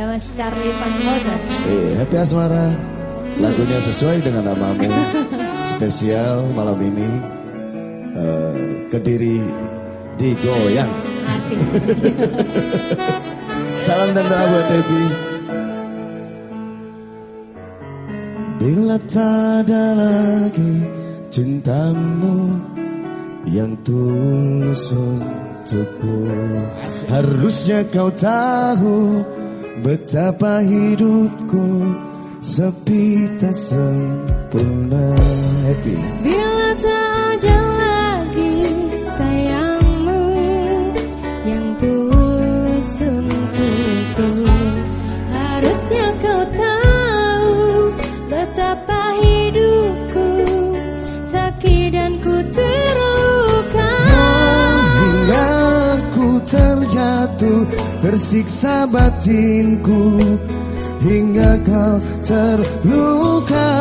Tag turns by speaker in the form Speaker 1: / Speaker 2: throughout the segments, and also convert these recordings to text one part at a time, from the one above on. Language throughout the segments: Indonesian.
Speaker 1: ada Mas Charlie Van Eh, happy asmara. Lagunya sesuai dengan namamu. Spesial malam ini uh, Kediri digoyang.
Speaker 2: Asik.
Speaker 1: Salam dan doa buat Devi. Bila tak ada lagi cintamu yang tulus untukku Harusnya kau tahu betapa hidupku sepi tak sempurna. Happy.
Speaker 2: Bila
Speaker 1: terjatuh tersiksa batinku Hingga kau terluka.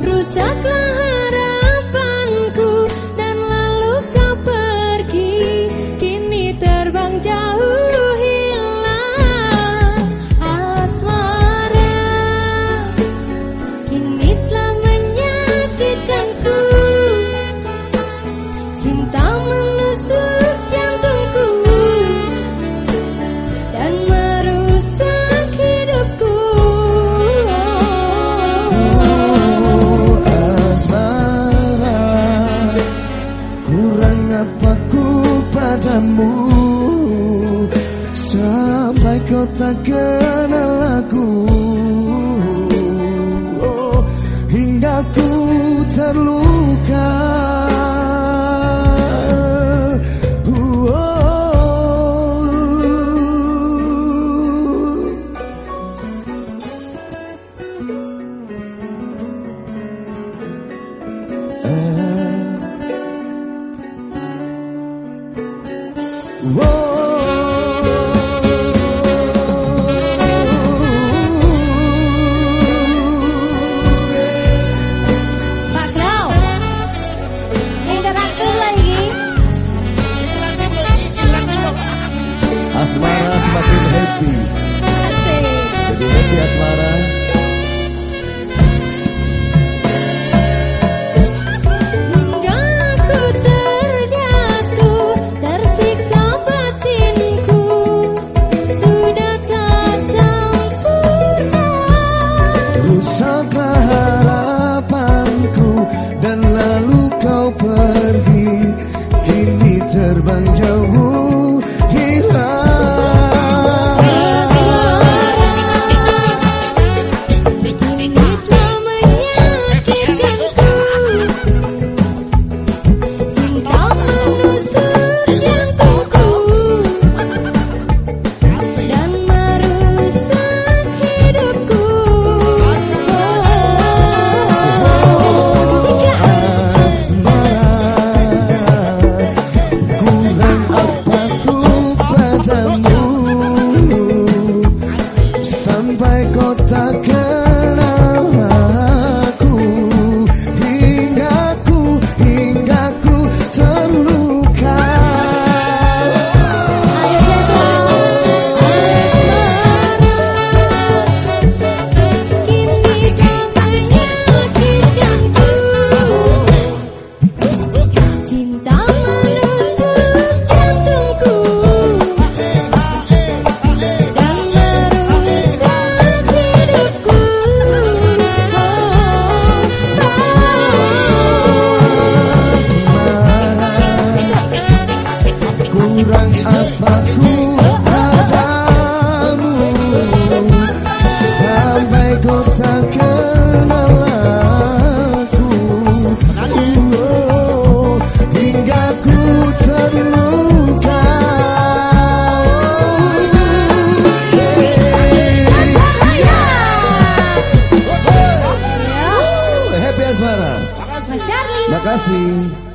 Speaker 2: Rusaklah harapanku
Speaker 1: padamu. Sampai kau tak kenal aku. Oh, Hingga ku terluka Asmara semakin happy.
Speaker 2: Asik.
Speaker 1: Jadi happy Asmara kau Happy